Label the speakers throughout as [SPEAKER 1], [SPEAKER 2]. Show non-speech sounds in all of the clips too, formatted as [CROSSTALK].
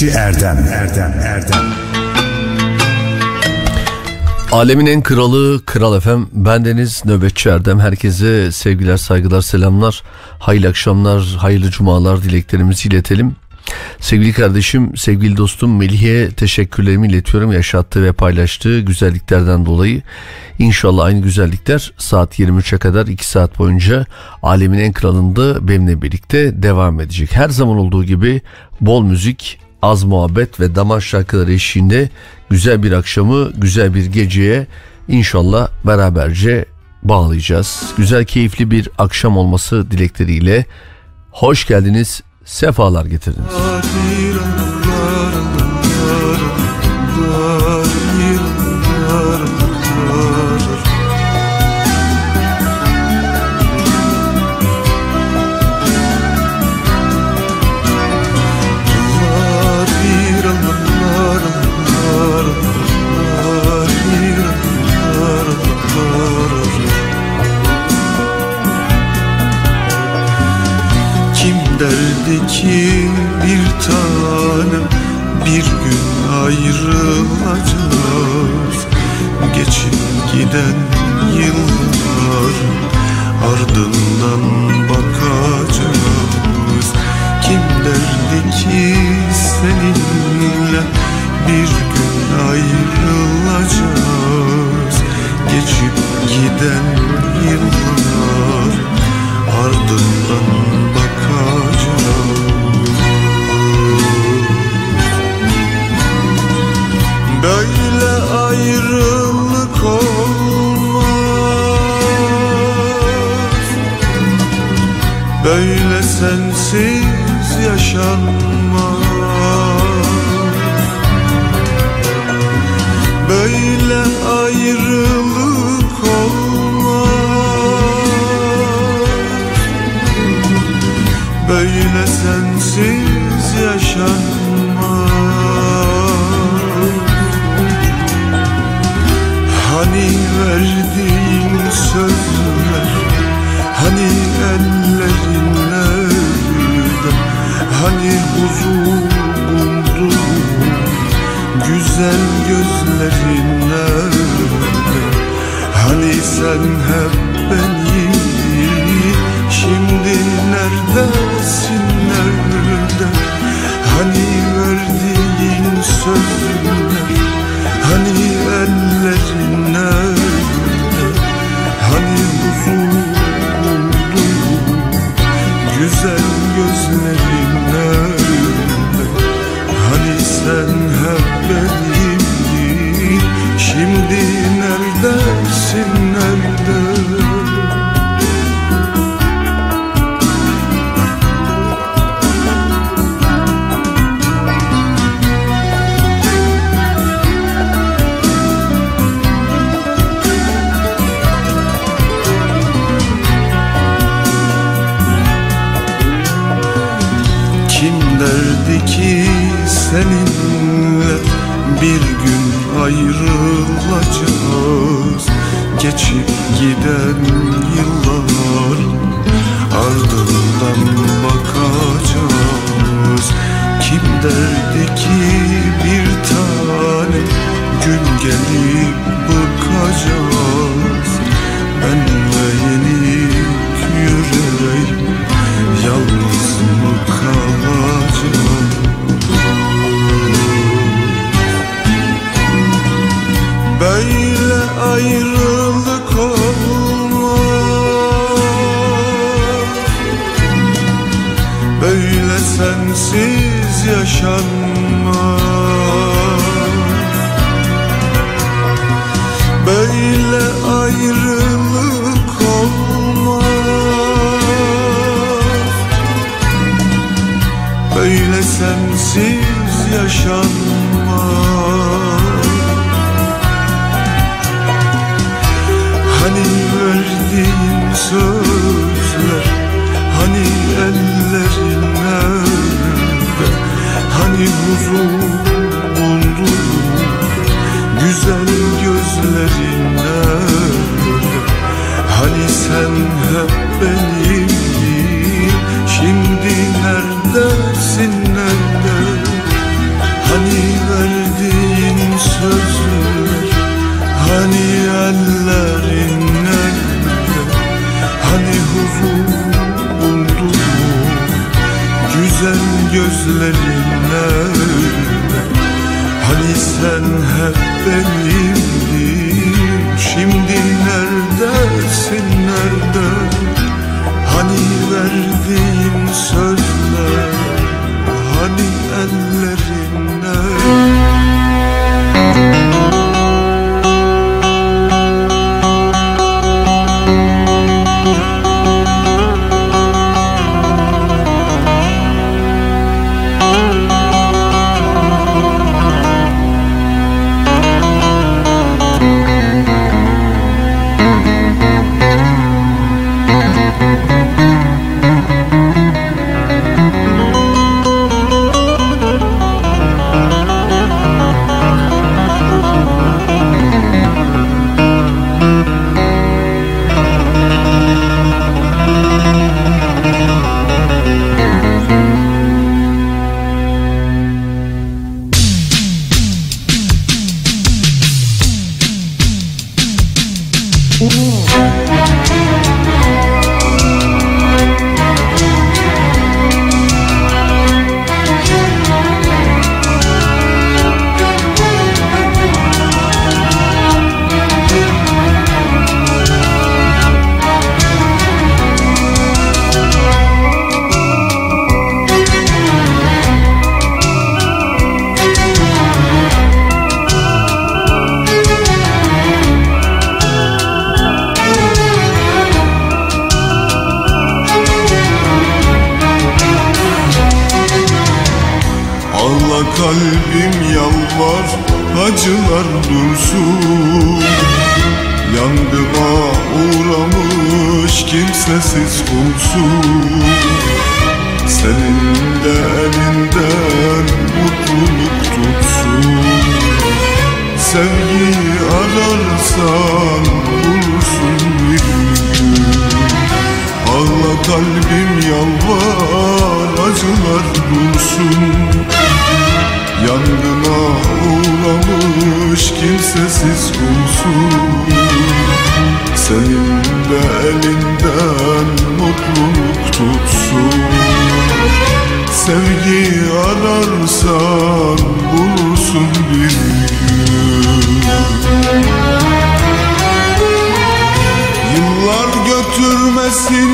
[SPEAKER 1] Nöbetçi Erdem. Erdem Erdem.
[SPEAKER 2] Alemin en kralı Kral Efem. Bendeniz Nöbetçi Erdem. Herkese sevgiler saygılar selamlar. Hayırlı akşamlar hayırlı cumalar dileklerimizi iletelim. Sevgili kardeşim, sevgili dostum Melih'e teşekkürlerimi iletiyorum yaşattığı ve paylaştığı güzelliklerden dolayı. İnşallah aynı güzellikler saat 23'e kadar 2 saat boyunca alemin en kralında benimle birlikte devam edecek. Her zaman olduğu gibi bol müzik, az muhabbet ve damar şarkıları eşliğinde güzel bir akşamı, güzel bir geceye inşallah beraberce bağlayacağız. Güzel keyifli bir akşam olması dilekleriyle hoş geldiniz, sefalar getirdiniz.
[SPEAKER 3] Ki bir tanem bir gün ayrılacağız. Geçip giden yıllar ardından bakacağız. Kim derdi ki seninle bir gün ayrılacağız? Geçip giden yıllar ardından Böyle ayrılık olmaz. Böyle sensiz yaşanmaz. Böyle ayrılık olmaz. Böyle sensiz yaşanmaz Hani verdiğin sözler Hani ellerin nerede Hani huzur buldu Güzel gözlerin nerede Hani sen hep beni Şimdi neredesin nerede? Hani verdiğin sözler Hani ellerin Güzel gözlerin nerede? Hani sen hep benimdin Şimdi neredesin kalbim yalvar Acılar dursun. Yangına uğramış kimsesiz kulsun Senin de elinden mutluluk tutsun. Sevgi ararsan bulursun bir gün. Ağla kalbim yalvar acılar dursun. Yangına uğramış kimsesiz kumsuz Senin de elinden mutluluk tutsun. Sevgi ararsan bulursun bir gün. Yıllar götürmesin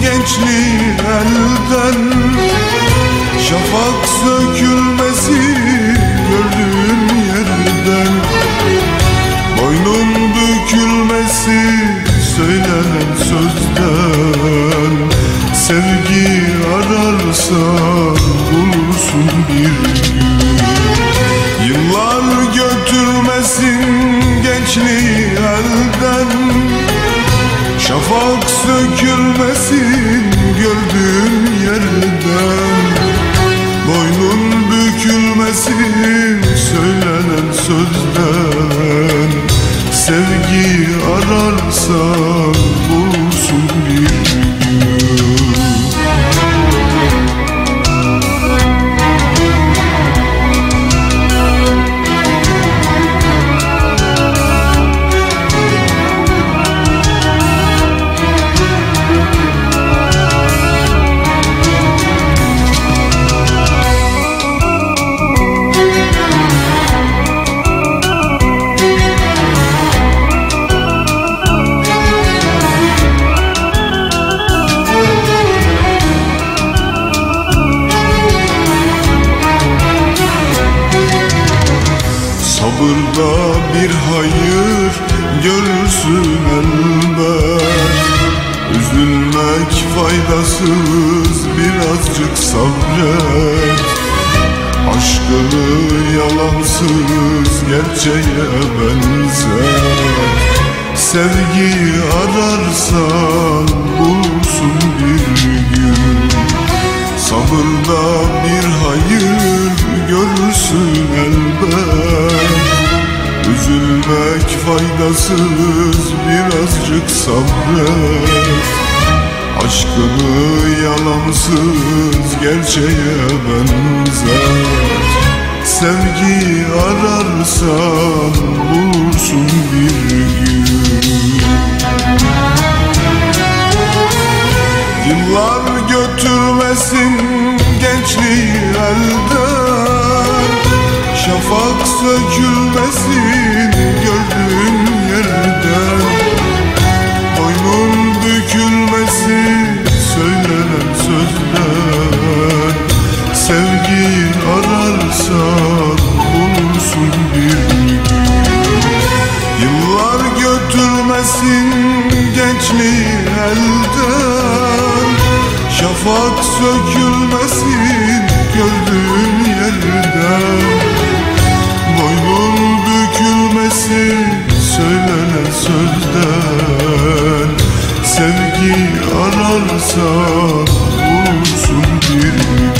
[SPEAKER 3] gençliği elden. Şafak sökülmesi gördüğüm yerden. Boynum bükülmesi söylenen sözden. Sevgi ararsan bulursun bir gün.
[SPEAKER 4] Yıllar götürmesin gençliği elden. Şafak sökülmesin gördüğüm yerden dökülmesin söylenen sözden.
[SPEAKER 3] Sevgiyi ararsan bul Aşkını yalansız gerçeğe benzer. Sevgi ararsan bulursun bir gün. Yıllar götürmesin gençliği elden. Şafak sökülmesin insan olursun bir. Yıllar götürmesin gençliği elden. Şafak sökülmesin gördüğün yerden. Boynun bükülmesin söylenen sözden. Sevgi ararsan bulursun bir. gün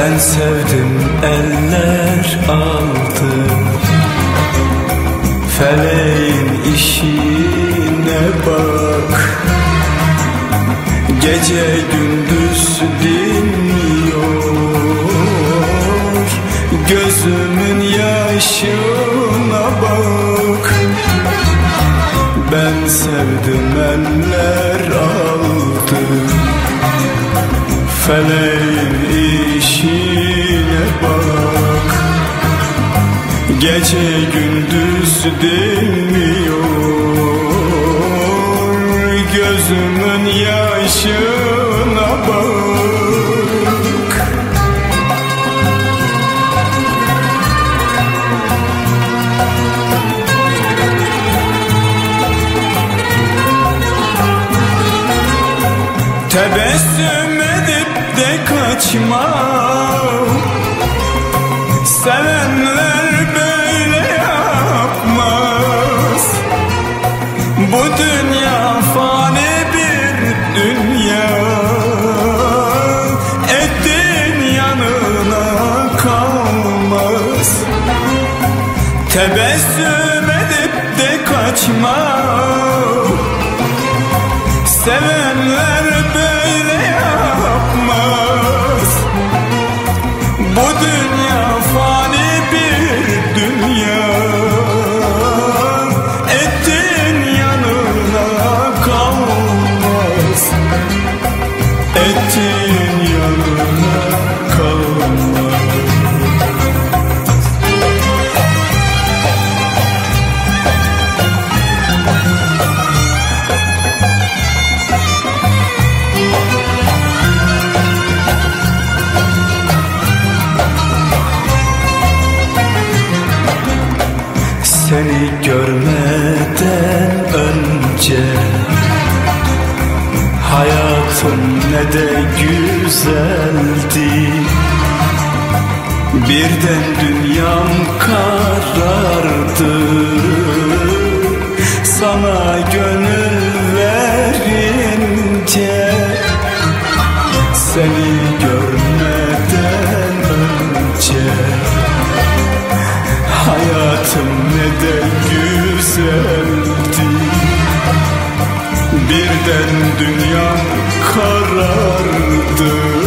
[SPEAKER 3] Ben sevdim eller aldı Feleğin işine bak. Gece gündüz dinmiyor. Gözümün yaşına bak. Ben sevdim eller aldı Feleğin işine bak. Gece gündüz dinmiyor. Gözümün yaşına kaçma Sevenler Hayatım ne de güzeldi. Birden dünyam karardı. Sana gönül Birden dünyam karardı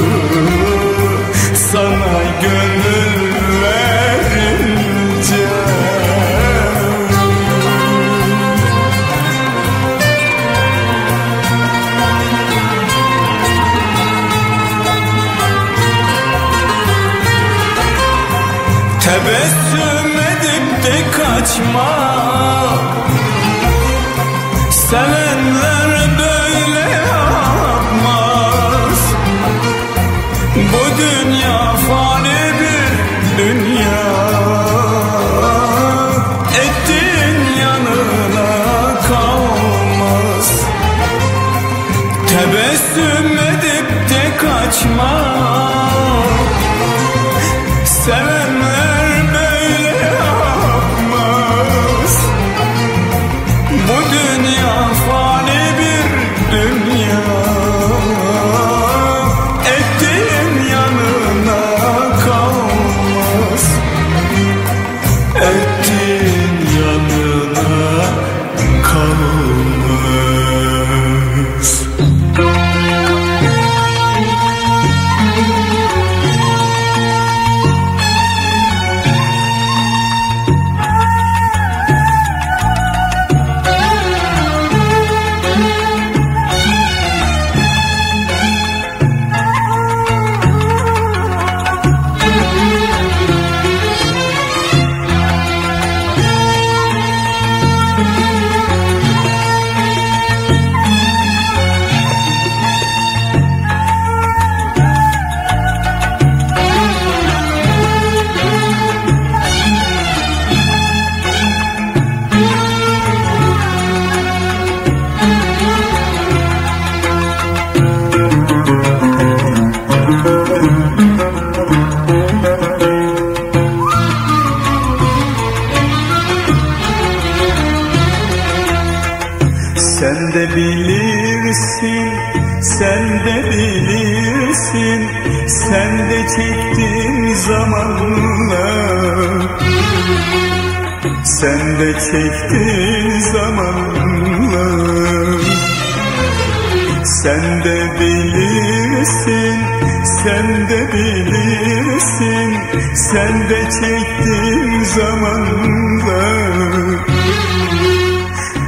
[SPEAKER 3] Telde çektim zamanda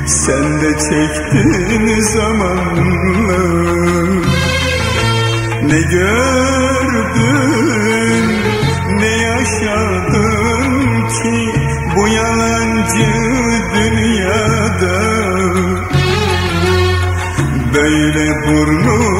[SPEAKER 3] Sen de çektin zamanla. Ne gördün ne yaşadın ki Bu yalancı dünyada? Böyle burnun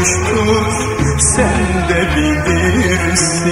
[SPEAKER 3] hoştur sen de bilirsin.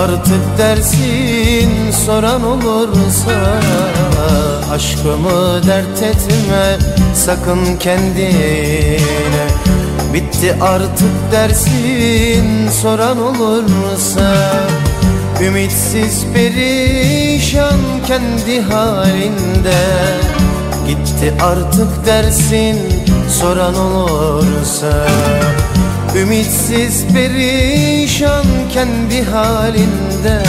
[SPEAKER 5] Artık dersin soran olursa Aşkımı dert etme sakın kendine. Bitti artık dersin soran olursa Ümitsiz perişan kendi halinde. Gitti artık dersin soran olursa. Ümitsiz perişan kendi halinde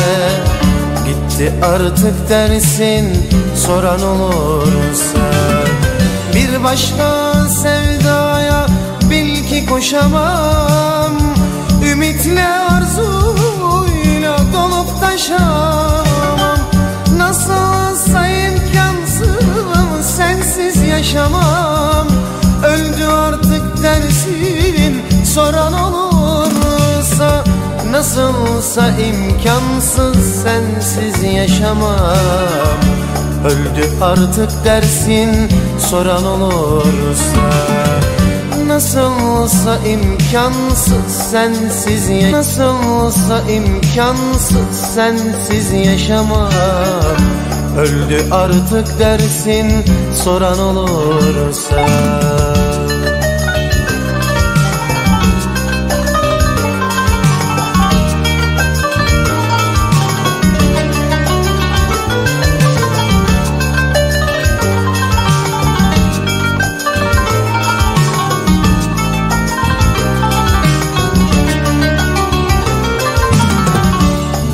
[SPEAKER 5] Gitti artık dersin soran olursa Bir başka sevdaya bil ki koşamam Ümitle arzuyla dolup taşamam Nasılsa imkansız sensiz yaşamam Öldü artık dersin soran olursa Nasılsa imkansız sensiz yaşamam. Öldü artık dersin soran olursa. Nasılsa imkansız sensiz ya Nasılsa imkansız sensiz yaşamam. Öldü artık dersin soran olursa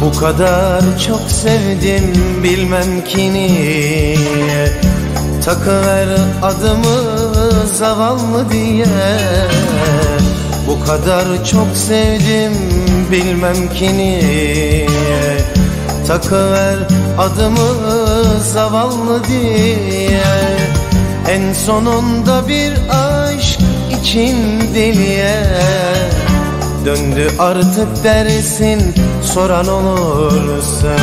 [SPEAKER 5] Bu kadar çok sevdim bilmem ki niye. Takıver adımı zavallı diye. Bu kadar çok sevdim bilmem ki niye. Takıver adımı zavallı diye. En sonunda bir aşk için deliye. Döndü artık dersin soran olursa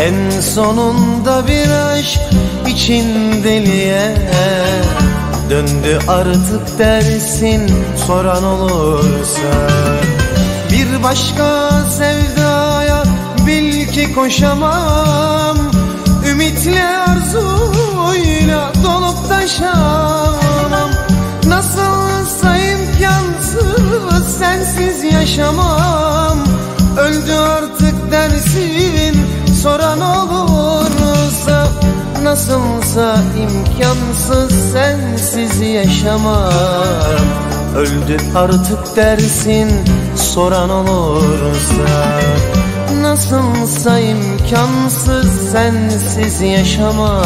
[SPEAKER 5] En sonunda bir aşk için deliye Döndü artık dersin soran olursa. Bir başka sevdaya bil ki koşamam Ümitle arzuyla dolup taşamam. Nasılsa imkansız sensiz yaşamam Öldü artık dersin soran olursa. Nasılsa imkansız sensiz yaşamam. Öldü artık dersin soran olursa. Nasılsa imkansız sensiz yaşamam.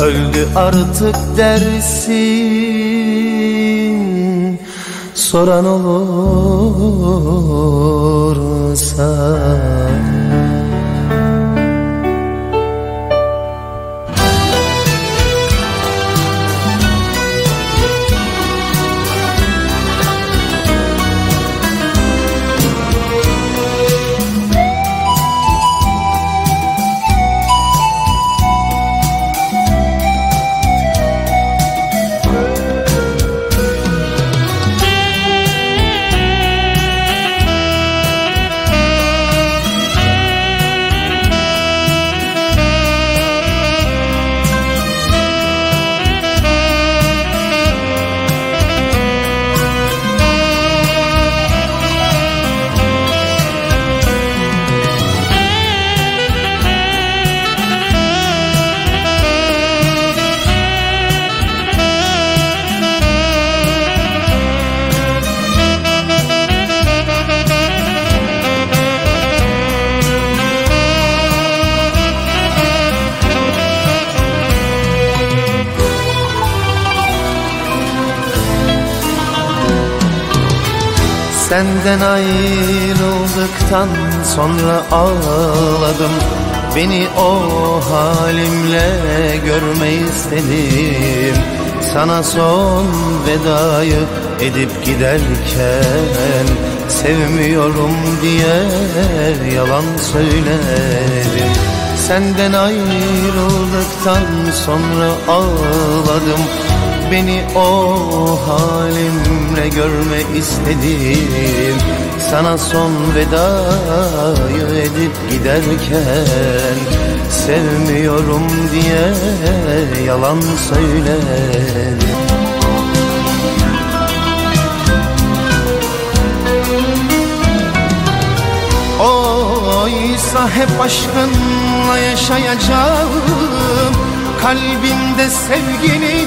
[SPEAKER 5] Öldü artık dersin Soran olursa Senden ayrıldıktan sonra ağladım. Beni o halimle görme istedim. Sana son vedayı edip giderken Sevmiyorum diye yalan söyledim. Senden ayrıldıktan sonra ağladım Beni o halimle görme istedim. Sana son vedayı edip giderken Sevmiyorum diye yalan söyledim Oysa hep aşkınla yaşayacağım. Kalbimde sevgini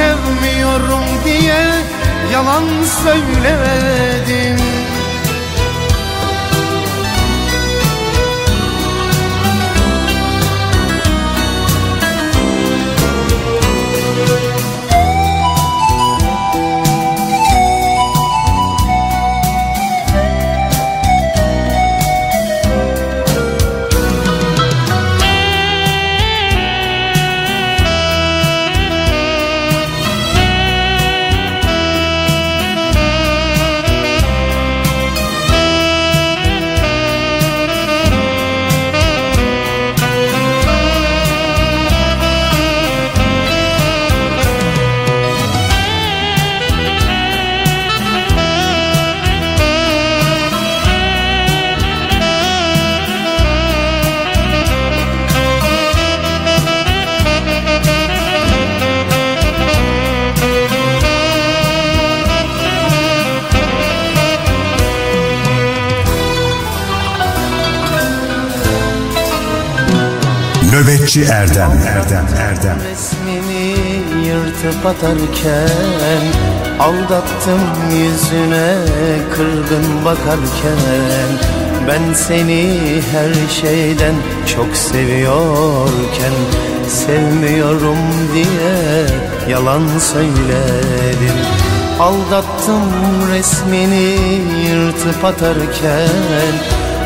[SPEAKER 5] Sevmiyorum diye yalan söyledim
[SPEAKER 1] Nöbetçi Erdem. Erdem Erdem.
[SPEAKER 5] Resmini yırtıp atarken Aldattım yüzüne kırgın bakarken. Ben seni her şeyden çok seviyorken Sevmiyorum diye yalan söyledim Aldattım resmini yırtıp atarken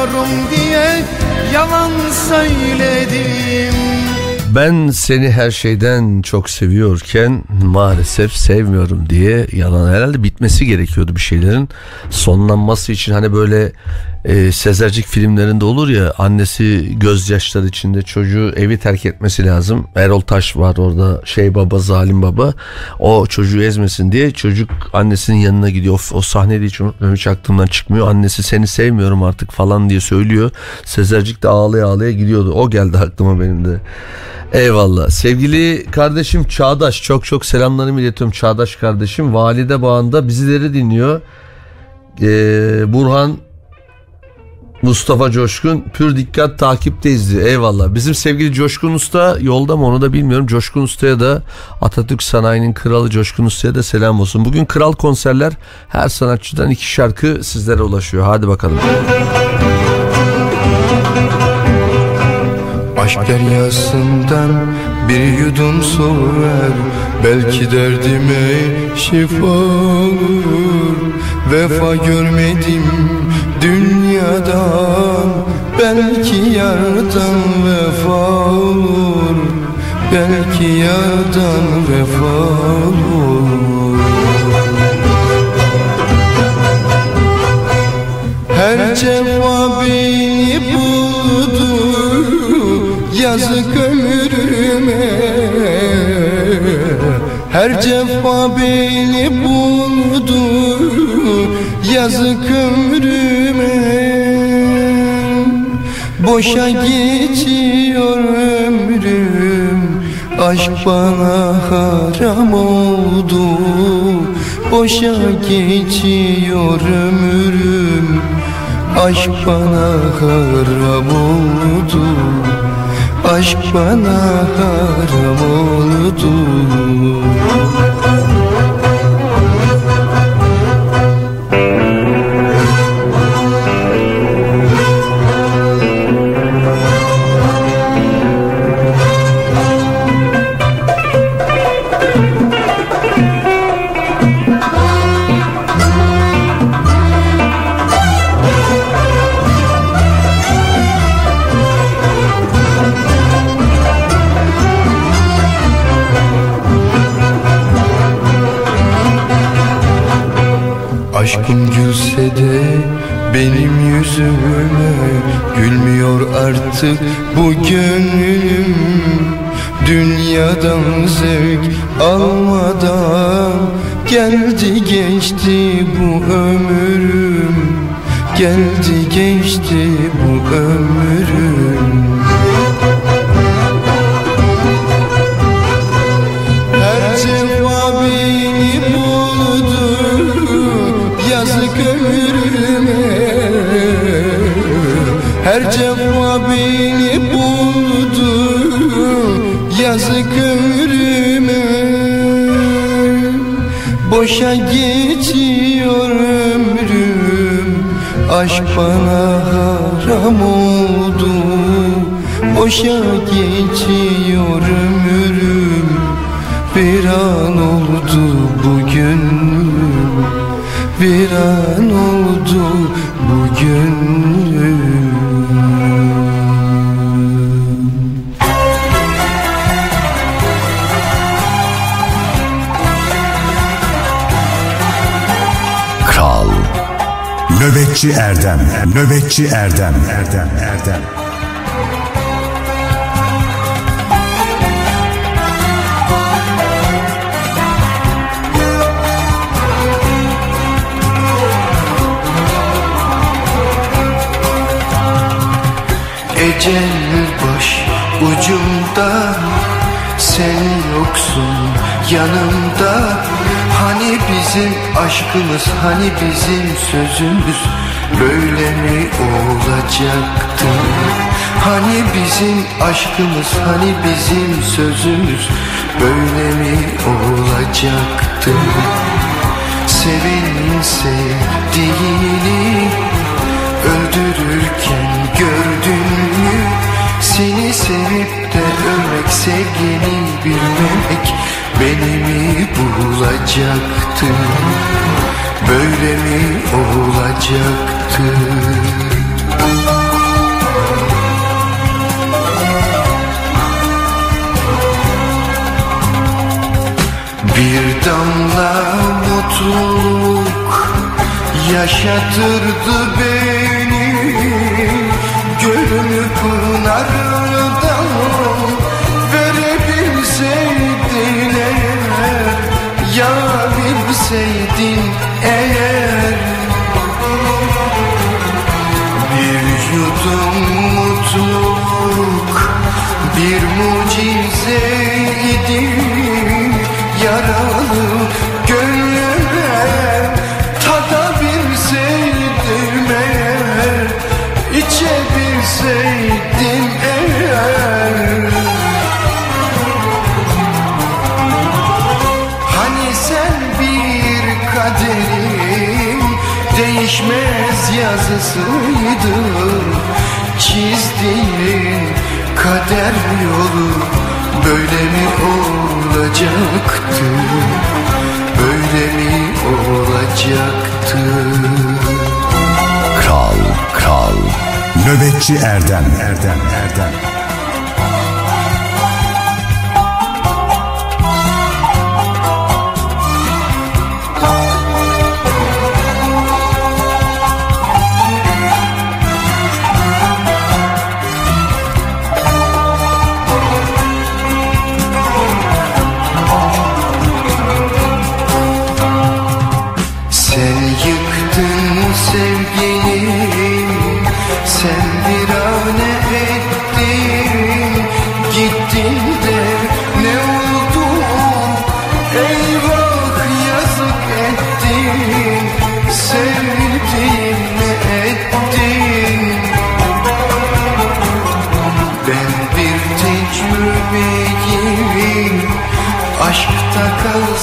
[SPEAKER 5] Sevmiyorum diye yalan söyledim.
[SPEAKER 2] Ben seni her şeyden çok seviyorken maalesef sevmiyorum diye yalan herhalde bitmesi gerekiyordu bir şeylerin sonlanması için. Hani böyle e, Sezercik filmlerinde olur ya annesi gözyaşları içinde çocuğu evi terk etmesi lazım. Erol Taş var orada şey baba zalim baba. O çocuğu ezmesin diye çocuk annesinin yanına gidiyor. O, o sahneyi hiç unutmuyorum hiç aklımdan çıkmıyor. Annesi seni sevmiyorum artık falan diye söylüyor. Sezercik de ağlaya ağlaya gidiyordu. O geldi aklıma benim de. Eyvallah. Sevgili kardeşim Çağdaş çok çok selamlarımı iletiyorum Çağdaş kardeşim. Valide Bağı'nda bizileri dinliyor. Ee, Burhan Mustafa Coşkun pür dikkat takipteyiz diyor. Eyvallah. Bizim sevgili Coşkun Usta yolda mı onu da bilmiyorum. Coşkun Usta'ya da Atatürk Sanayi'nin kralı Coşkun Usta'ya da selam olsun. Bugün kral konserler her sanatçıdan iki şarkı sizlere ulaşıyor. Hadi bakalım.
[SPEAKER 6] Aşk deryasından bir yudum su ver Belki derdime şifa olur Vefa görmedim dünyadan Belki yardan vefa olur Belki yardan vefa olur. Her cefa beni buldu Yazık ömrüme. Her cefa beni buldu Yazık ömrüme. Boşa geçiyor ömrüm. Aşk bana haram oldu. Boşa geçiyor ömrüm. Aşk bana haram oldu. Aşk bana haram oldu yüzüme Gülmüyor artık bu gönlüm. Dünyadan zevk almadan Geldi geçti bu ömrüm. Geldi geçti bu ömrüm Her cefa beni buldu Yazık ömrüme Boşa geçiyor ömrüm Aşk bana haram oldu. Boşa geçiyor ömrüm Bir an oldu bugün Bir an oldu bugün
[SPEAKER 1] Nöbetçi Erdem. Nöbetçi Erdem. Erdem Erdem.
[SPEAKER 6] Ecel baş ucumda? Sen yoksun yanımda bizim aşkımız Hani bizim sözümüz Böyle mi olacaktı? Hani bizim aşkımız Hani bizim sözümüz Böyle mi olacaktı? Sevenin sevdiğini Öldürürken gördün mü? Seni sevip de ölmek Sevgini bilmemek Beni mi bulacaktı Böyle mi olacaktı? Bir damla mutluluk yaşatırdı beni değişmez yazısıydın Çizdiğin kader yolu. Böyle mi olacaktı? Böyle mi olacaktı?
[SPEAKER 1] Kral Kral. Nöbetçi Erdem Erdem Erdem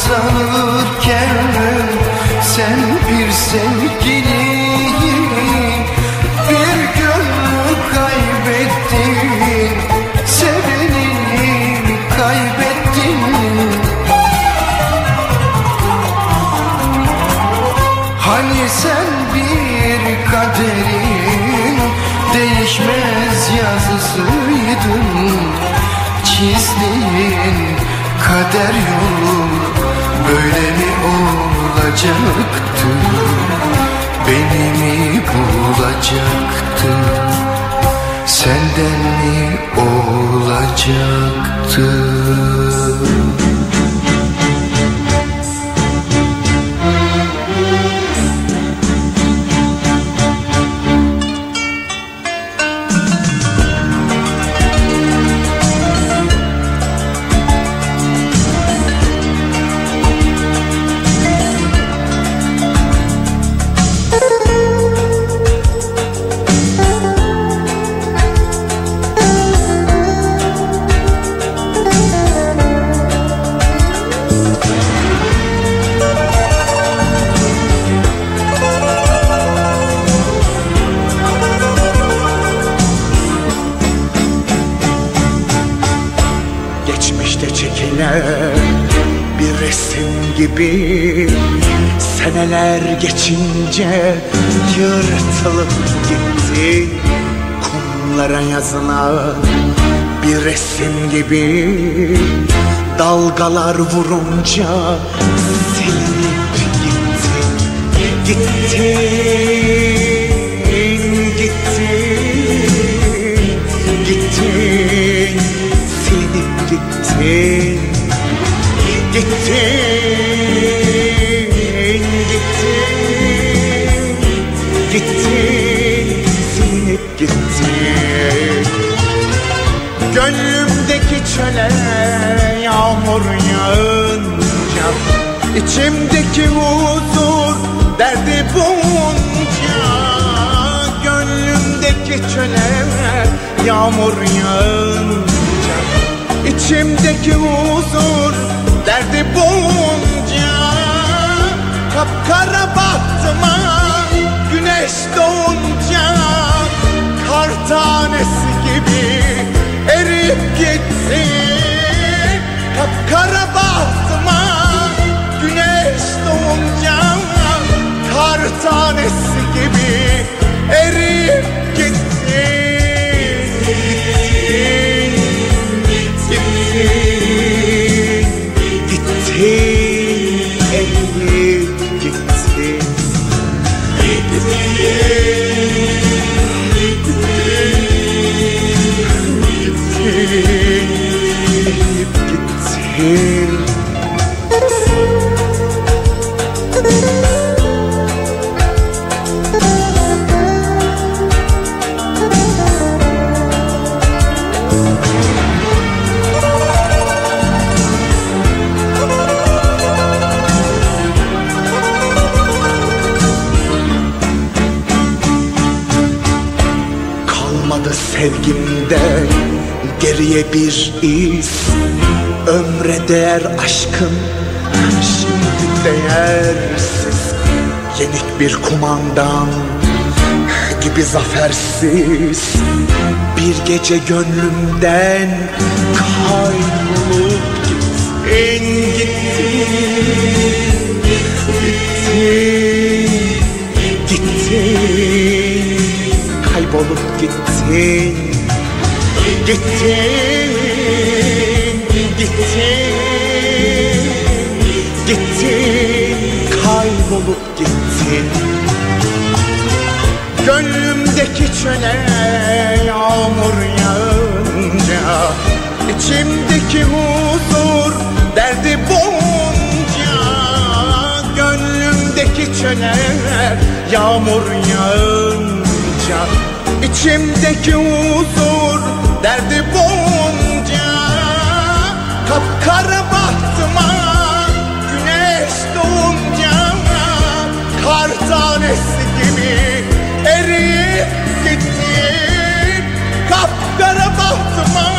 [SPEAKER 6] sanırken Sen bir sevgiliyi bir gönlü kaybettin Sevenini kaybettin. Hani sen bir kaderin değişmez yazısıydın. Çizdiğin kader yolu olacaktı Beni mi bulacaktı Senden mi olacaktı
[SPEAKER 7] Yazılan bir resim gibi Dalgalar vurunca silinip gitti Gittin, gittin, gittin Silinip gittin Gittin, yağmur yağınca içimdeki huzur derdi bulunca Kapkara bahtıma güneş doğunca Kar tanesi gibi eriyip gitti Kapkara bahtıma güneş doğunca Kar tanesi gibi eriyip Gittin Kalmadı sevgimde geriye bir iz Ömre değer aşkım şimdi değersiz Yenik bir kumandan gibi zafersiz. Bir gece gönlümden kaybolup gittin Gittin, gittin. Kaybolup gittin Gittin, gittin Gittin, kaybolup gittin Gönlümdeki çöle yağmur yağınca içimdeki huzur derdi bulunca Gönlümdeki çöle yağmur yağınca içimdeki huzur derdi bulunca tanesi gibi eriyip gittin Kapkara bahtıma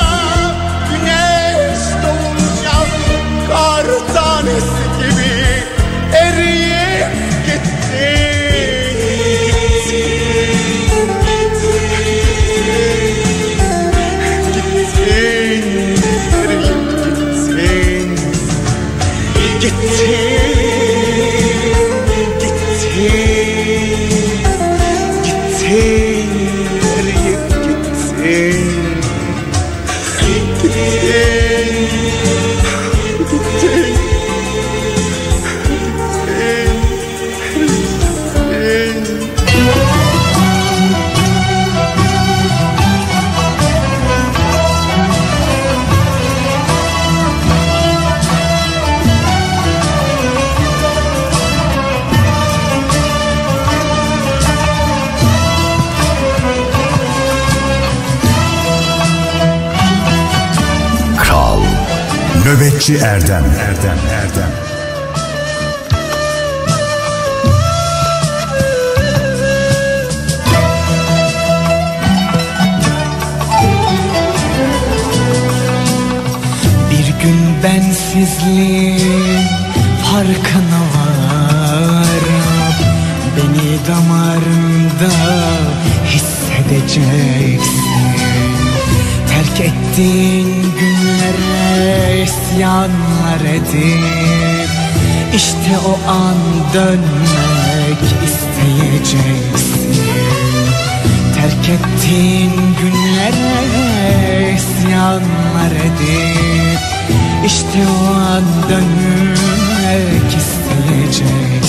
[SPEAKER 2] Nöbetçi Erdem. Erdem Erdem.
[SPEAKER 7] Bir gün bensizliğin farkına varım Beni damarımda hissedeceksin terk ettiğin günlere isyanlar edip işte o an dönmek isteyeceksin. Terk ettiğin günlere isyanlar edip işte o an dönmek isteyeceksin.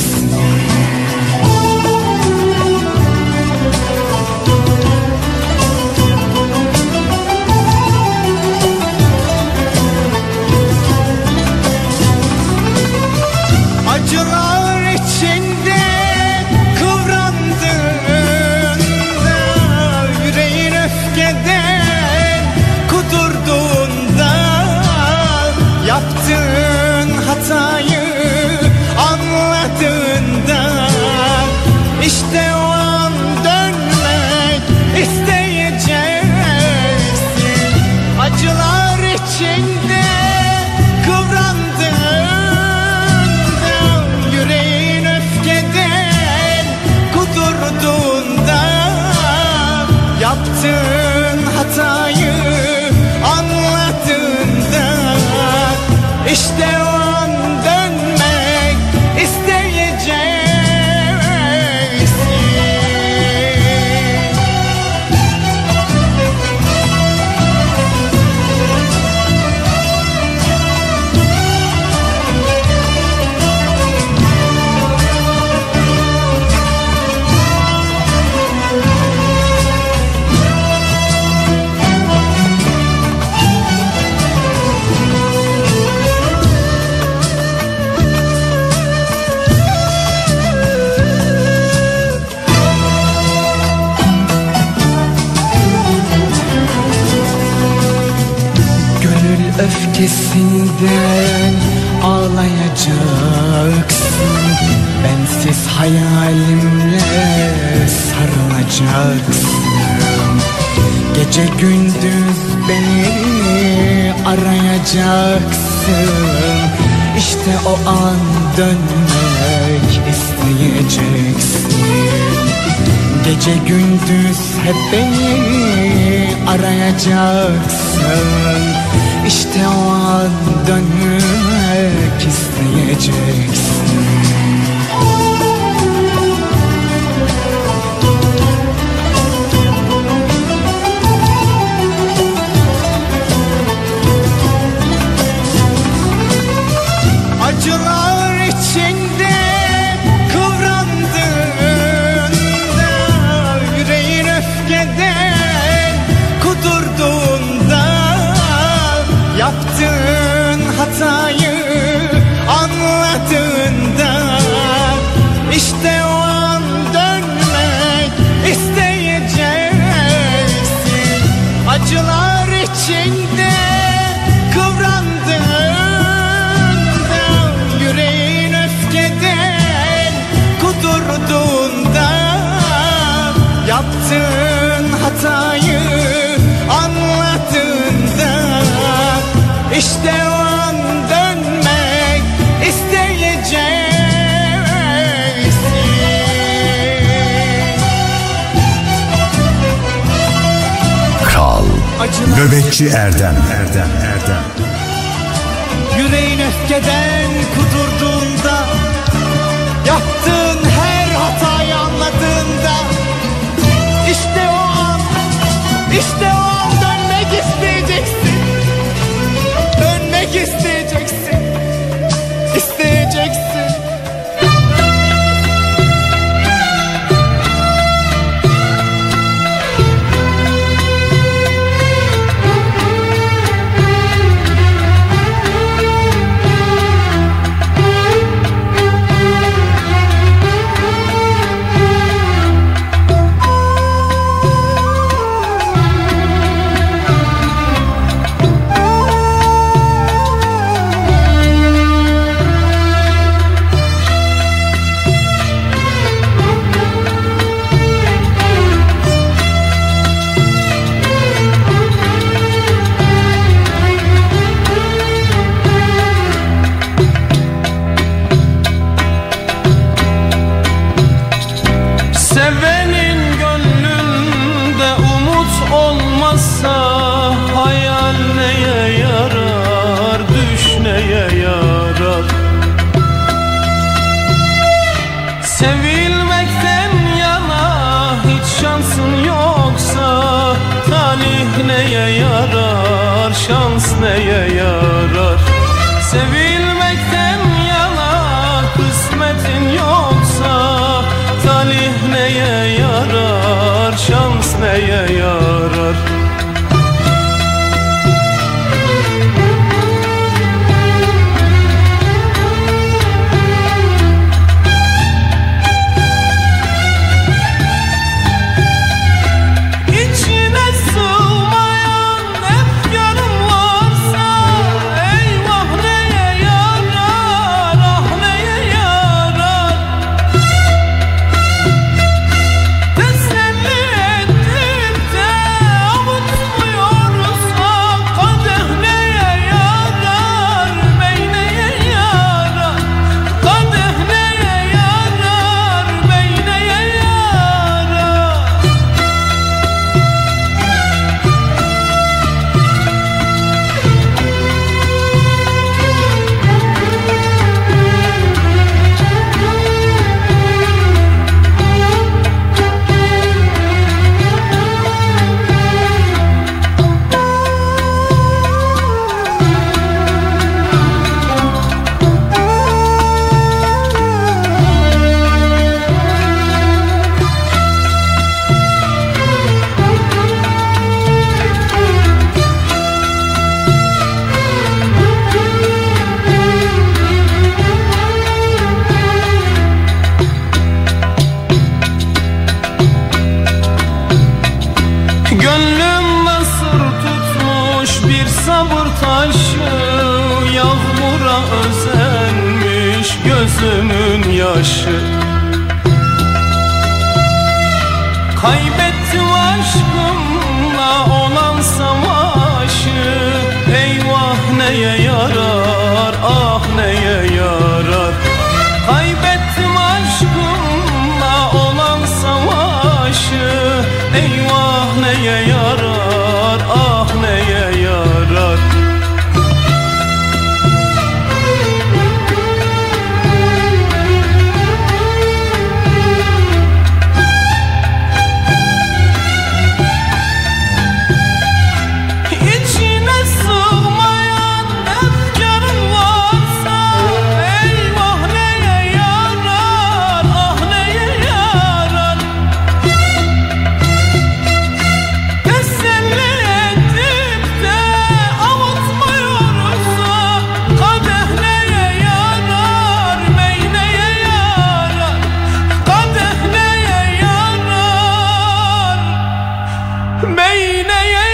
[SPEAKER 5] 你那远。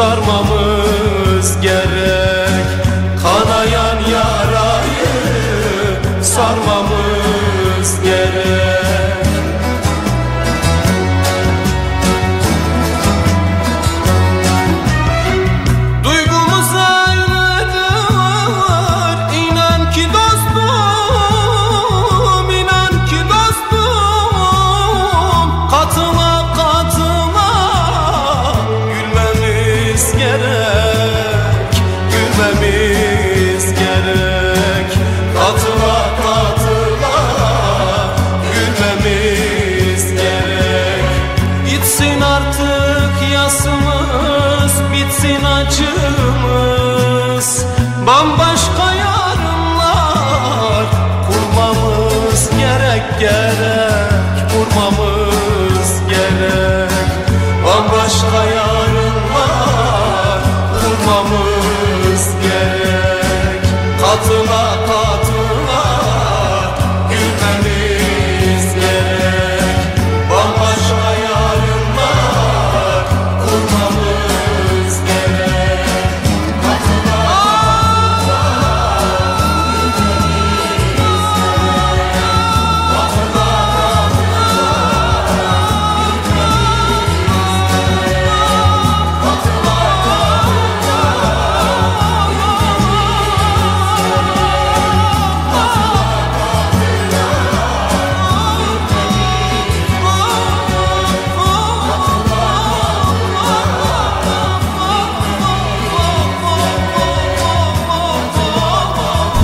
[SPEAKER 5] Sarmamız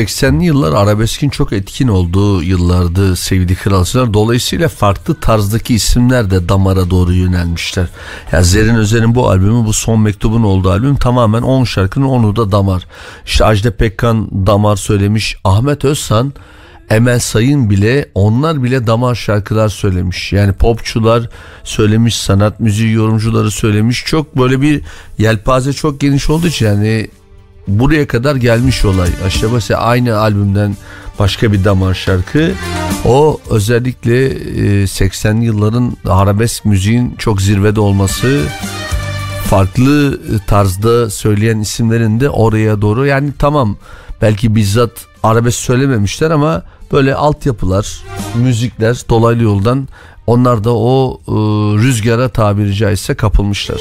[SPEAKER 8] 1980'li yıllar arabeskin çok etkin olduğu yıllardı sevgili kralcılar. Dolayısıyla farklı tarzdaki isimler de damara doğru yönelmişler. Ya Zerrin Özer'in bu albümü bu son mektubun olduğu albüm tamamen 10 şarkının 10'u da damar. İşte Ajda Pekkan damar söylemiş. Ahmet Özsan Emel Sayın bile onlar bile damar şarkılar söylemiş. Yani popçular söylemiş, sanat müziği yorumcuları söylemiş. Çok böyle bir yelpaze çok geniş olduğu için yani buraya kadar gelmiş olay. Aşağı aynı albümden başka bir damar şarkı. O özellikle e, 80'li yılların arabesk müziğin çok zirvede olması farklı tarzda söyleyen isimlerin de oraya doğru yani tamam belki bizzat arabesk söylememişler ama böyle altyapılar, müzikler dolaylı yoldan onlar da o e, rüzgara tabiri caizse kapılmışlar.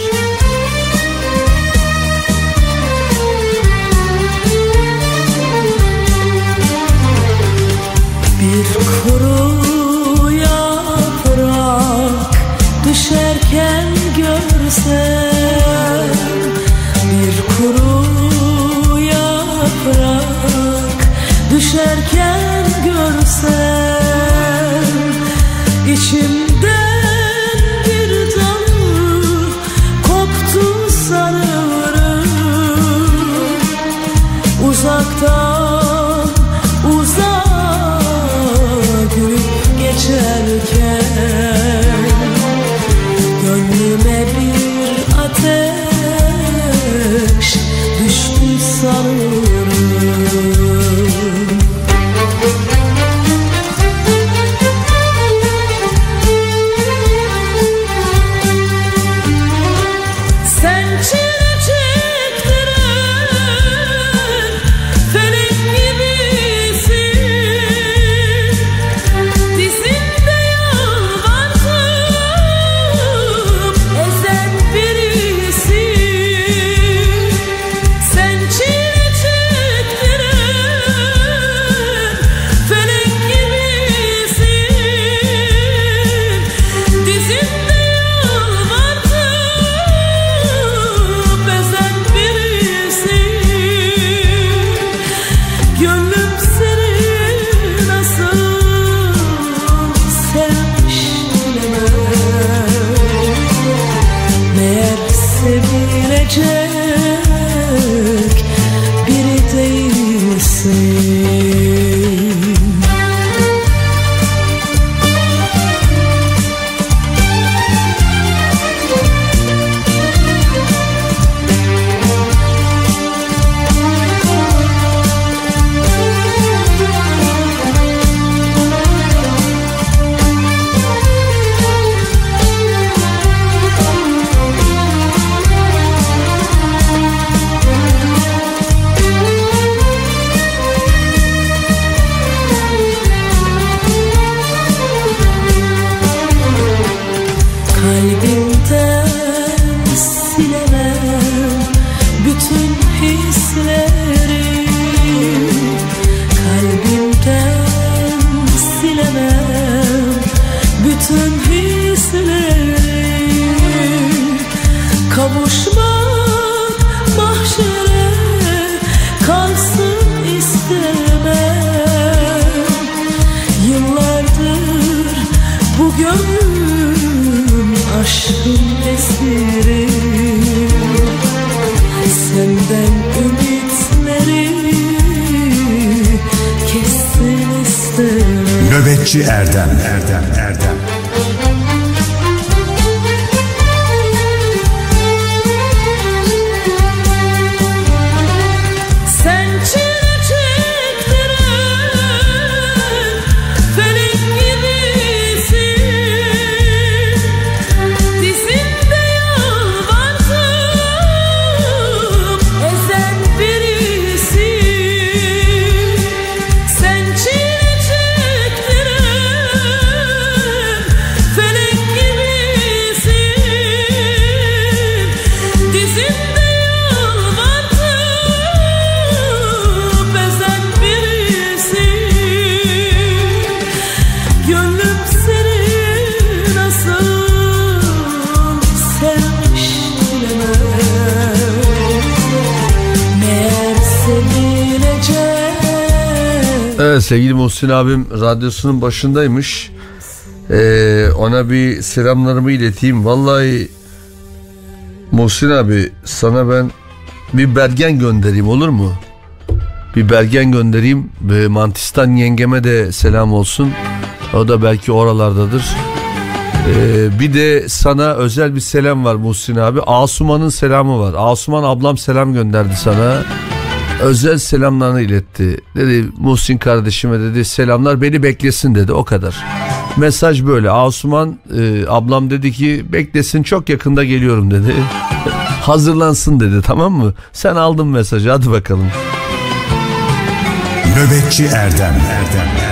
[SPEAKER 9] Erdem Erdem
[SPEAKER 2] Muhsin abim radyosunun başındaymış. Ee, ona bir selamlarımı ileteyim. Vallahi Muhsin abi sana ben bir bergen göndereyim olur mu? Bir bergen göndereyim ve Mantistan yengeme de selam olsun. O da belki oralardadır. Ee, bir de sana özel bir selam var Muhsin abi. Asuman'ın selamı var. Asuman ablam selam gönderdi sana. Özel selamlarını iletti. Dedi Muhsin kardeşime dedi selamlar beni beklesin dedi o kadar. Mesaj böyle. Asuman e, ablam dedi ki beklesin çok yakında geliyorum dedi. [LAUGHS] Hazırlansın dedi tamam mı? Sen aldın mesajı hadi bakalım.
[SPEAKER 8] Nöbetçi Erdem Erdem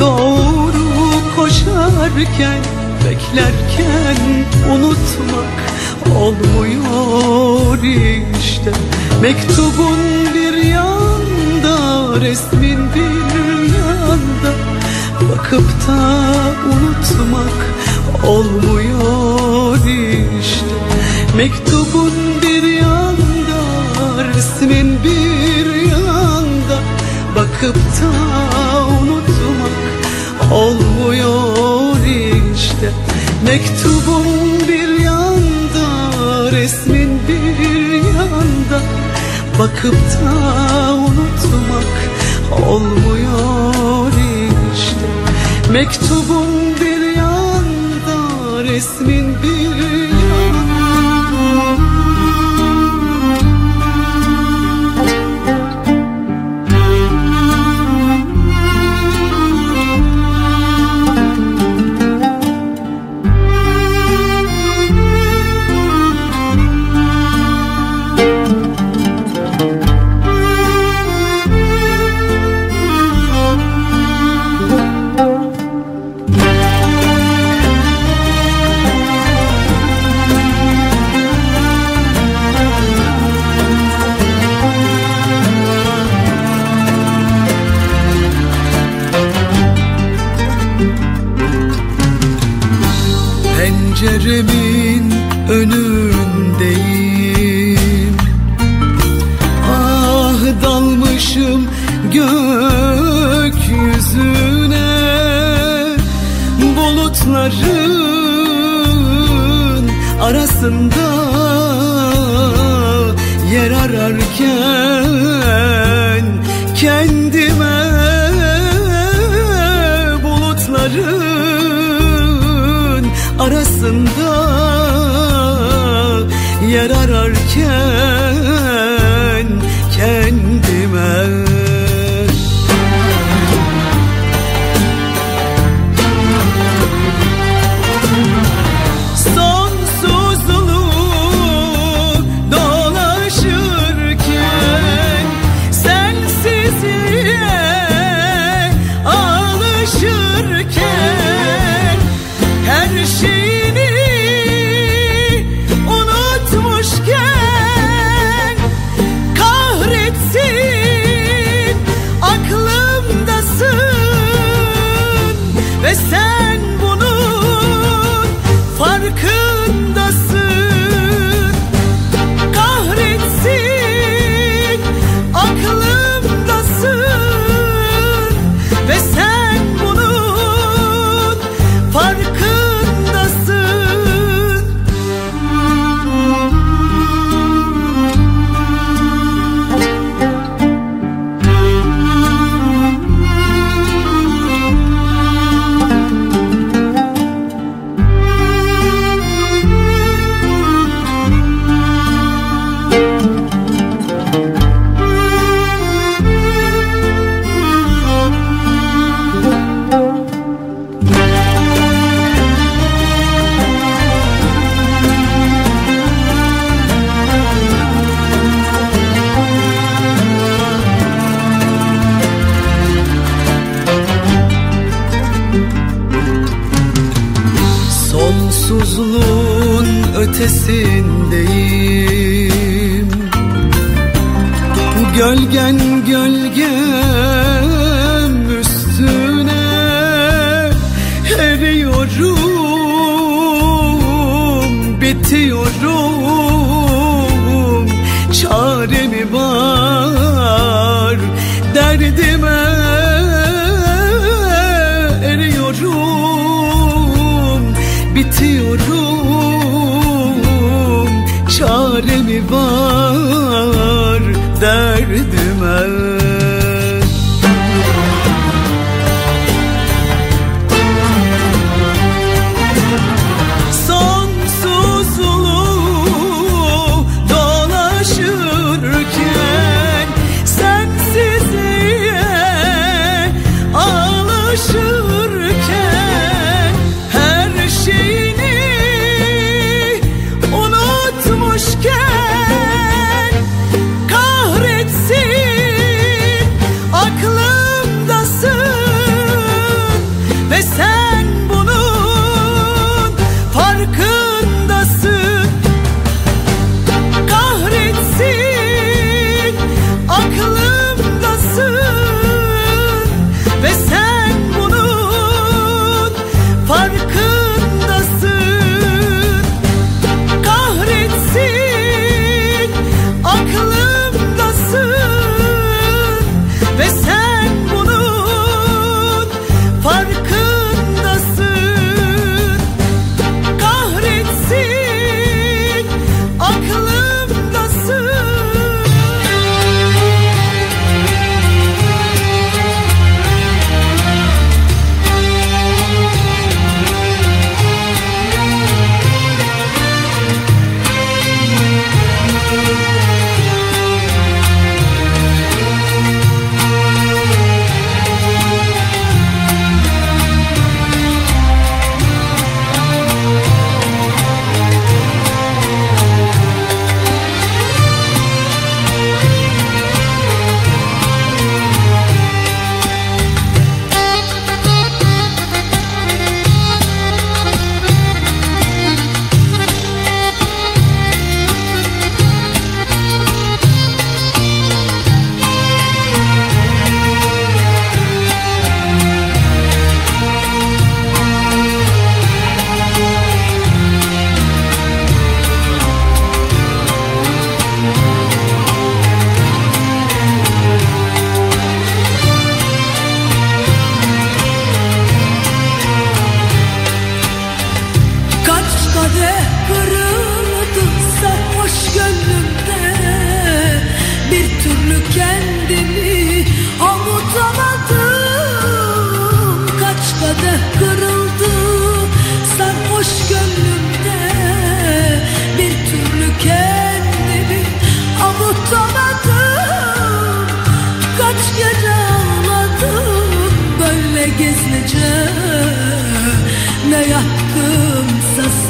[SPEAKER 10] doğru koşarken Beklerken unutmak olmuyor işte. Mektubun bir yanda resmin bir yanda. Bakıp da unutmak olmuyor işte. Mektubun bir yanda resmin bir yanda. Bakıp da olmuyor işte. Mektubum bir yanda resmin bir yanda. Bakıp da unutmak olmuyor işte. Mektubum bir yanda resmin bir arasında yer ararken kendime bulutların arasında yer ararken kendime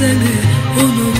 [SPEAKER 8] seni unutamadım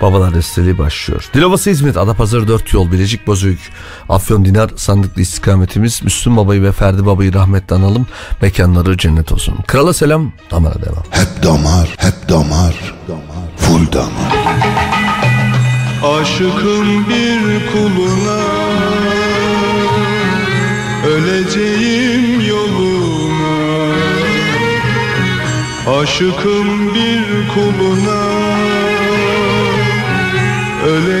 [SPEAKER 2] Babalar desteliği başlıyor. Dilovası İzmit, Adapazarı 4 yol, Bilecik Bozüyük, Afyon Dinar, Sandıklı istikametimiz. Müslüm Baba'yı ve Ferdi Baba'yı rahmetle analım. Mekanları cennet olsun. Krala selam, damara devam.
[SPEAKER 11] Hep damar, hep damar, full damar.
[SPEAKER 3] Aşıkım bir kuluna Öleceğim yoluna Aşıkım bir kuluna Öleceğim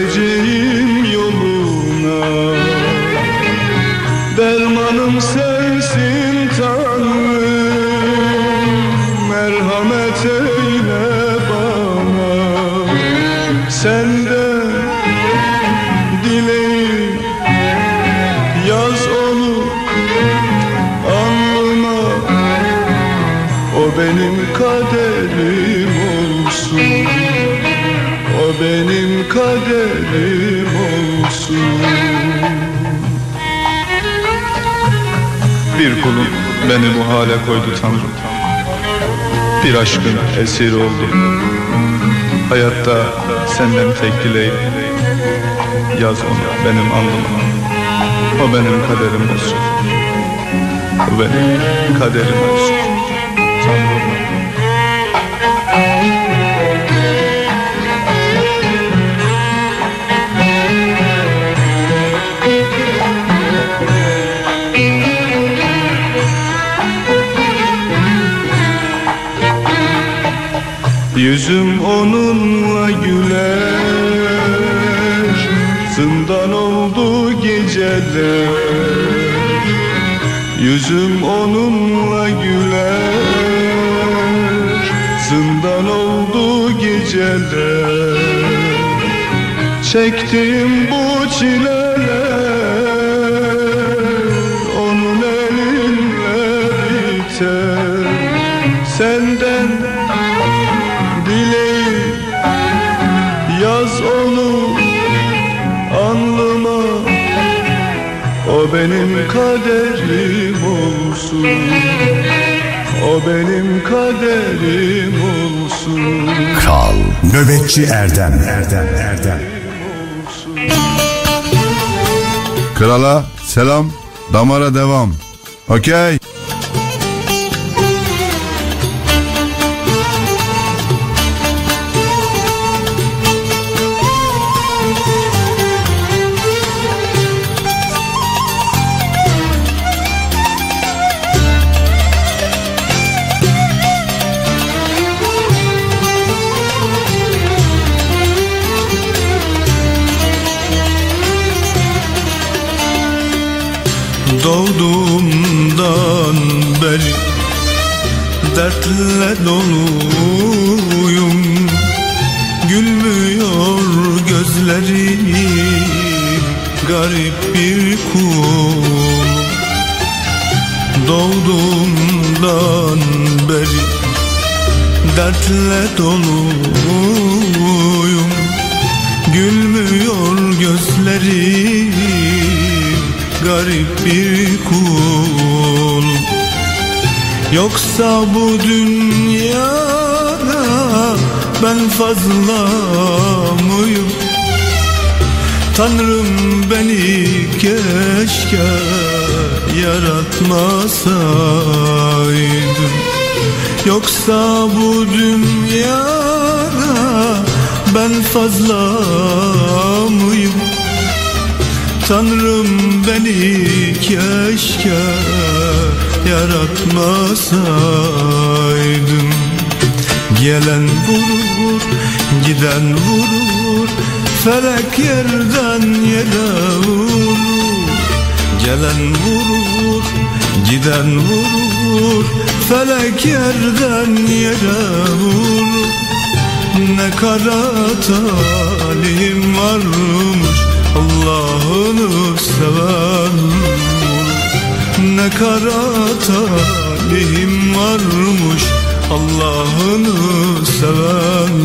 [SPEAKER 3] Bir kulum beni bu hale koydu Tanrım. Bir aşkın esiri oldum Hayatta senden tek dileğim Yaz onu benim alnıma. O benim kaderim olsun. O benim kaderim olsun Yüzüm onunla güler. Zindan oldu geceler. Yüzüm onunla güler. Zindan oldu geceler. Çektiğim bu çileler kaderim olsun O benim kaderim olsun
[SPEAKER 1] Kral Nöbetçi Erdem Erdem Erdem
[SPEAKER 12] Krala selam, damara devam. Okey.
[SPEAKER 3] Doğduğumdan beri dertle doluyum. Gülmüyor gözlerim garip bir kulum Doğduğumdan beri dertle doluyum. Gülmüyor gözlerim garip bir kulum Yoksa bu dünyada ben fazla mıyım? Tanrım beni keşke yaratmasaydın Yoksa bu dünyada ben fazla mıyım? Tanrım beni keşke yaratmasaydın Gelen vurur, giden vurur Felek yerden yere vurur. Gelen vurur, giden vurur Felek yerden yere vurur. Ne kara talim varmış Allah'ını seven Ne kara talim varmış Allah'ını seven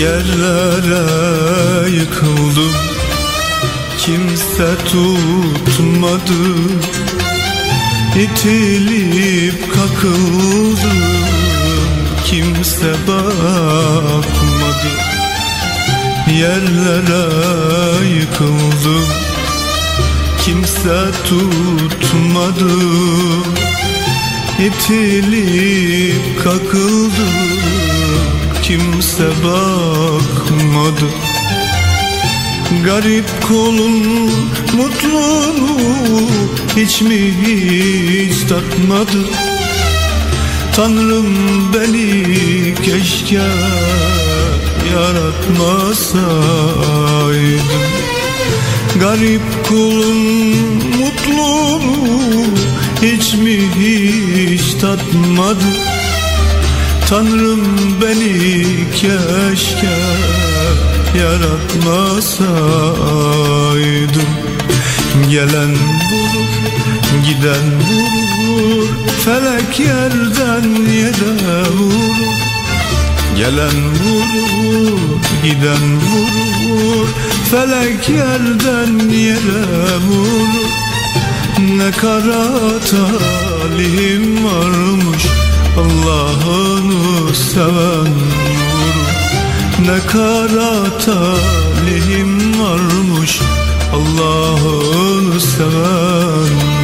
[SPEAKER 3] Yerlere yıkıldım Kimse tutmadı. İtilip kakıldım Kimse bakmadı. Yerlere yıkıldım Kimse tutmadı. İtilip kakıldım kimse bakmadı. Garip kulun mutluluğu hiç mi hiç tatmadı? Tanrım beni keşke yaratmasaydın Garip kulun mutluluğu hiç mi hiç tatmadı Tanrım beni keşke yaratmasaydın Gelen vurur, giden vurur Felek yerden yere vurur. Gelen vurur, giden vurur Felek yerden yere vurur. Ne kara talim varmış Allah'ını seven vurur Ne kara talihim varmış. Allah'ını seven vurur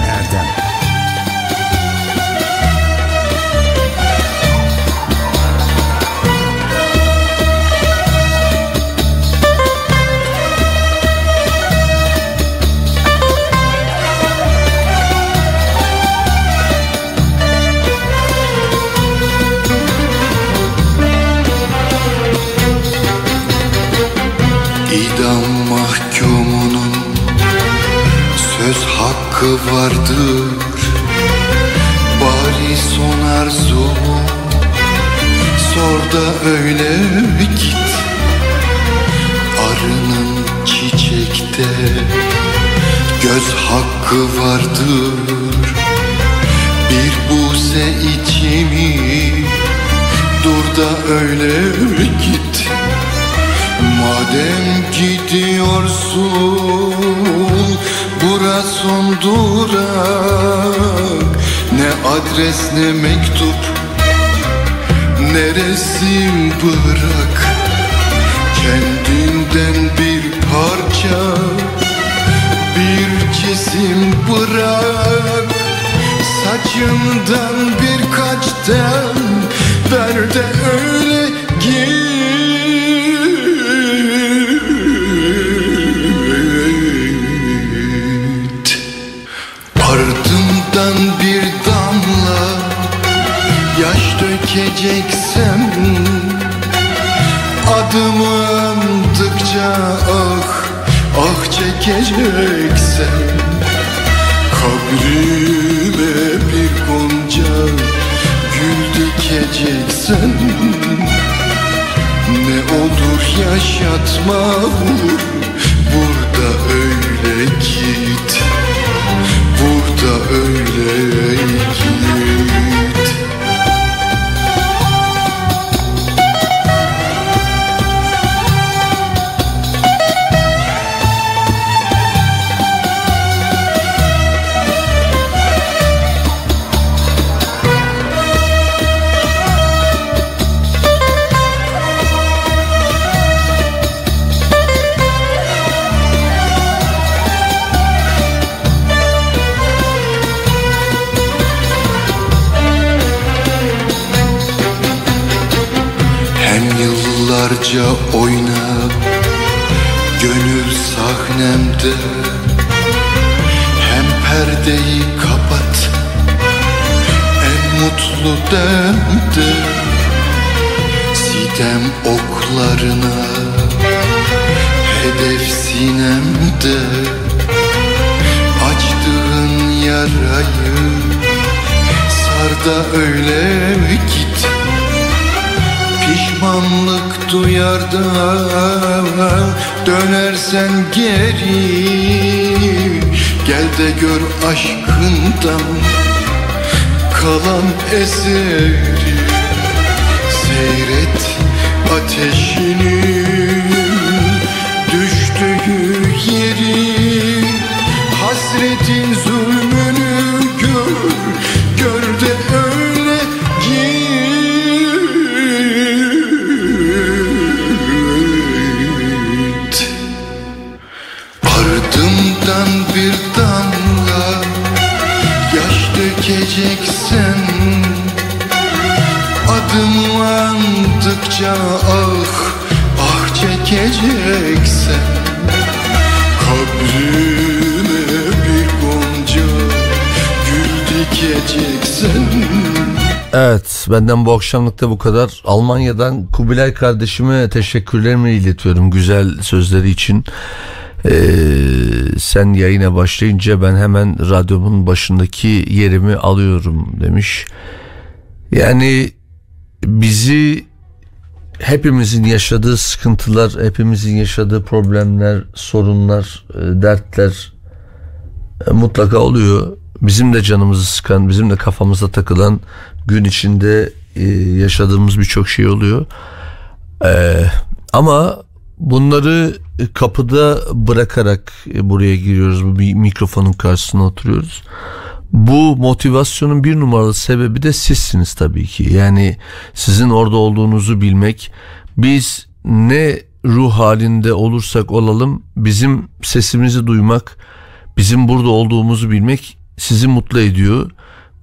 [SPEAKER 6] hakkı vardır. Bari son arzumu sor da öyle git. Arının çiçekte Göz hakkı vardır. Bir buse içimi Dur da öyle git Madem gidiyorsun Bura son durak. Ne adres ne mektup Ne resim bırak? Kendinden bir parça Bir cisim bırak. Saçından birkaç tel Ver de öyle Yaş dökeceksem Adımı andıkça ah Ah çekeceksem Kabrime bir gonca Gül dikeceksen Ne olur yaşatma vur Burada öyle git. Burada öyle git yıllarca oyna Gönül sahnemde Hem perdeyi kapat En mutlu demde Sitem oklarına Hedef sinemde Açtığın yarayı Sar da öyle git Pişmanlık duyar da dönersen geri. Gel de gör aşkından kalan eseri. Seyret ateşinin düştüğü yeri Hasretin ah ah çekeceksen Kabrime bir gonca gül dikeceksen
[SPEAKER 2] Evet benden bu akşamlık da bu kadar. Almanya'dan Kubilay kardeşime teşekkürlerimi iletiyorum güzel sözleri için. Ee, sen yayına başlayınca ben hemen radyomun başındaki yerimi alıyorum demiş. Yani bizi hepimizin yaşadığı sıkıntılar, hepimizin yaşadığı problemler, sorunlar, e, dertler e, mutlaka oluyor. Bizim de canımızı sıkan, bizim de kafamıza takılan gün içinde e, yaşadığımız birçok şey oluyor. Ama bunları kapıda bırakarak buraya giriyoruz. Bir mikrofonun karşısına oturuyoruz. Bu motivasyonun bir numaralı sebebi de sizsiniz tabii ki. Yani sizin orada olduğunuzu bilmek. Biz ne ruh halinde olursak olalım bizim sesimizi duymak, bizim burada olduğumuzu bilmek sizi mutlu ediyor.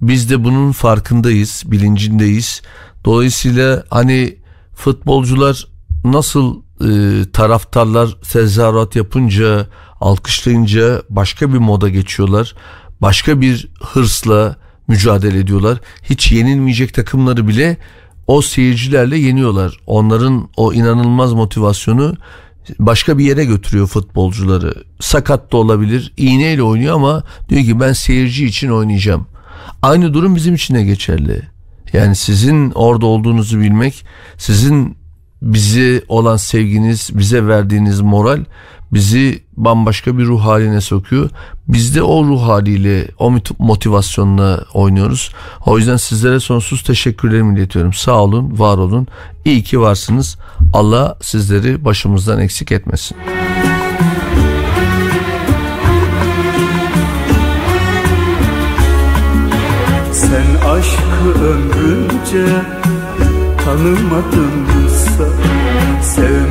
[SPEAKER 2] Biz de bunun farkındayız, bilincindeyiz. Dolayısıyla hani futbolcular nasıl e, taraftarlar tezahürat yapınca, alkışlayınca başka bir moda geçiyorlar. Başka bir hırsla mücadele ediyorlar. Hiç yenilmeyecek takımları bile o seyircilerle yeniyorlar. Onların o inanılmaz motivasyonu başka bir yere götürüyor futbolcuları. Sakat da olabilir, iğneyle oynuyor ama diyor ki ben seyirci için oynayacağım. Aynı durum bizim için de geçerli. Yani sizin orada olduğunuzu bilmek, sizin bize olan sevginiz, bize verdiğiniz moral bizi bambaşka bir ruh haline sokuyor. Biz de o ruh haliyle, o mot- motivasyonla oynuyoruz. O yüzden sizlere sonsuz teşekkürlerimi iletiyorum. Sağ olun, var olun. İyi ki varsınız. Allah sizleri başımızdan eksik etmesin.
[SPEAKER 3] Sen aşkı ömrünce tanımadınsa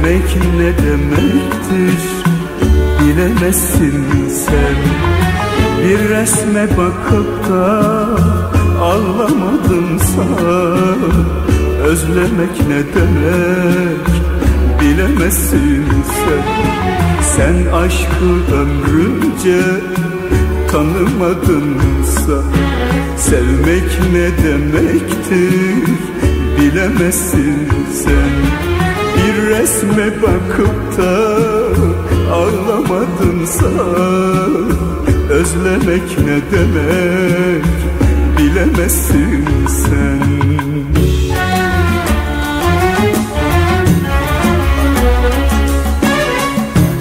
[SPEAKER 3] Sevmek ne demektir? Bilemezsin sen. Bir resme bakıp da ağlamadınsa Özlemek ne demek? Bilemezsin sen. Sen aşkı ömrünce tanımadınsa Sevmek ne demektir? Bilemezsin sen Bir resme bakıp da ağlamadınsa Özlemek ne demek bilemezsin sen.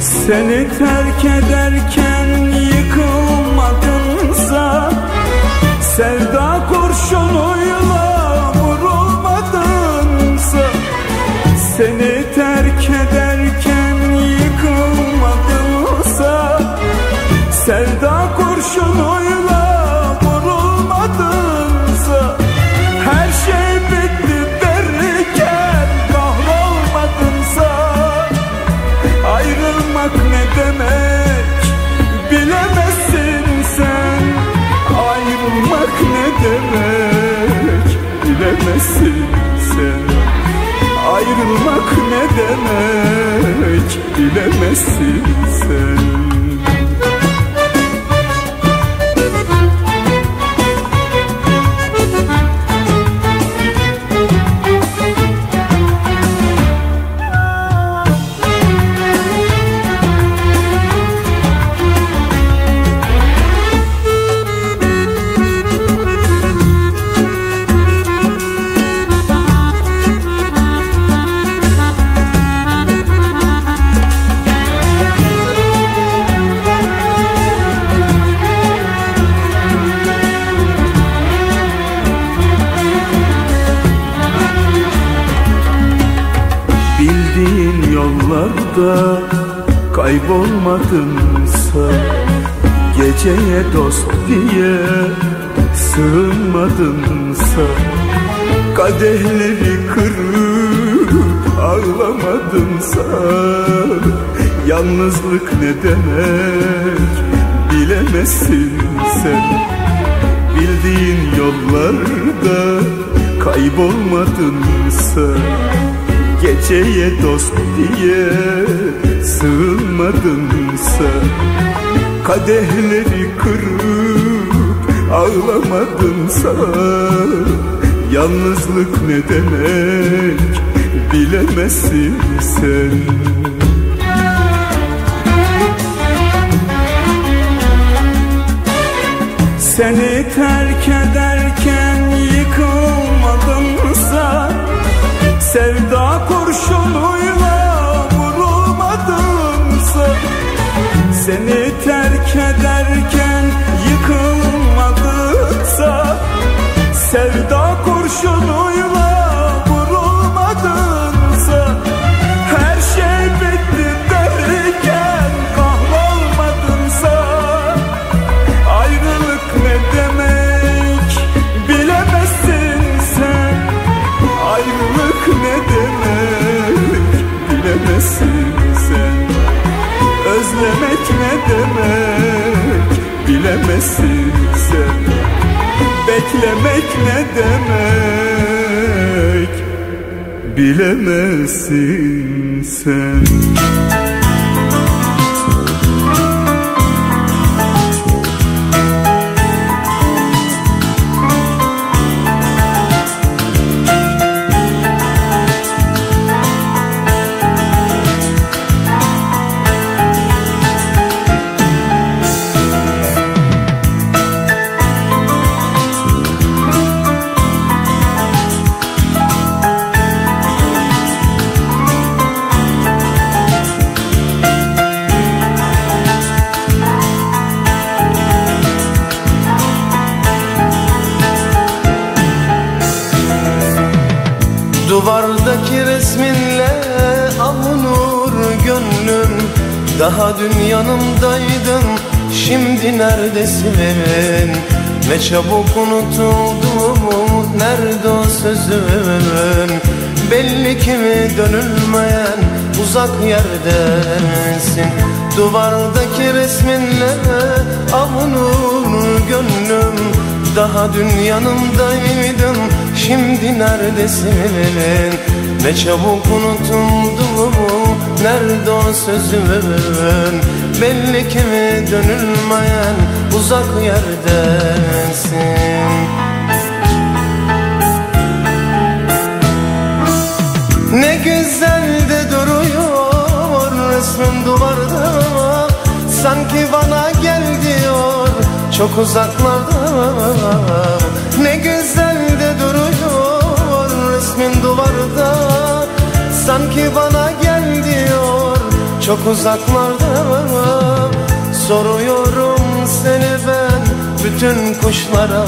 [SPEAKER 3] Seni terk ederken yıkılmadınsa Sevda demek bilemezsin sen yollarda kaybolmadınsa Geceye dost diye sığınmadınsa Kadehleri kırıp ağlamadınsa Yalnızlık ne demek bilemezsin sen. Bildiğin yollarda kaybolmadınsa Geceye dost diye sığınmadınsa Kadehleri kırıp ağlamadınsa Yalnızlık ne demek bilemezsin sen demek? Bilemezsin sen. Beklemek ne demek? Bilemezsin sen
[SPEAKER 5] neredesin Ne çabuk unutuldum nerede o sözün Belli ki dönülmeyen uzak yerdesin Duvardaki resminle avunur gönlüm? Daha dün yanımdaydın şimdi neredesin? Ne çabuk unutuldu nerede o sözün Belli ki dönülmeyen uzak yerdesin Ne güzel de duruyor resmin duvarda Sanki bana gel diyor çok uzaklarda. Ne güzel de duruyor resmin duvarda Sanki bana çok uzaklarda Soruyorum seni ben bütün kuşlara.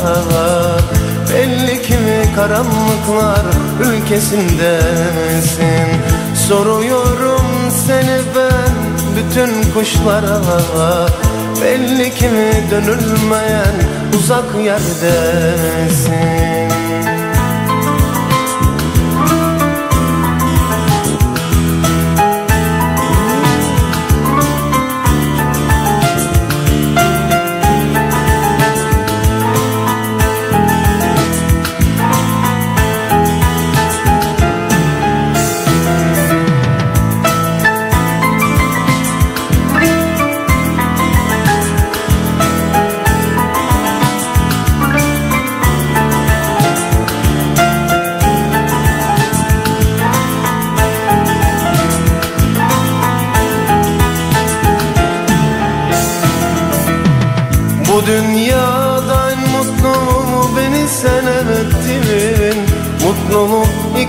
[SPEAKER 5] Belli ki karanlıklar ülkesindesin? Soruyorum seni ben bütün kuşlara. Belli ki dönülmeyen uzak yerdesin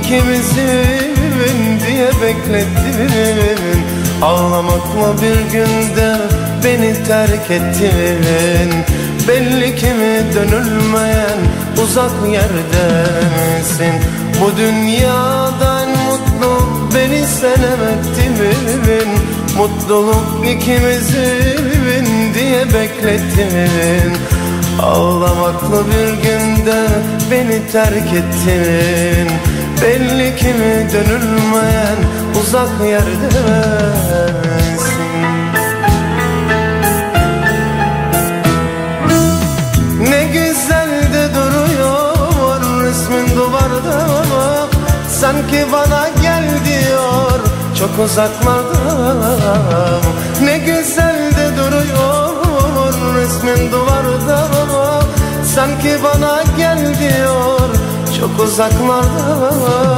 [SPEAKER 5] ikimizin diye beklettin Ağlamakla bir günde beni terk ettin Belli ki dönülmeyen uzak yerdesin Bu dünyada en mutlu beni sen ettin Mutluluk ikimizin diye beklettin Ağlamakla bir günde beni terk ettin Belli ki dönülmeyen uzak yerdesin. Ne güzel de duruyor resmin duvarda. Sanki bana gel diyor çok uzaklarda Ne güzel de duruyor resmin duvarda. Sanki bana gel diyor çok uzaklarda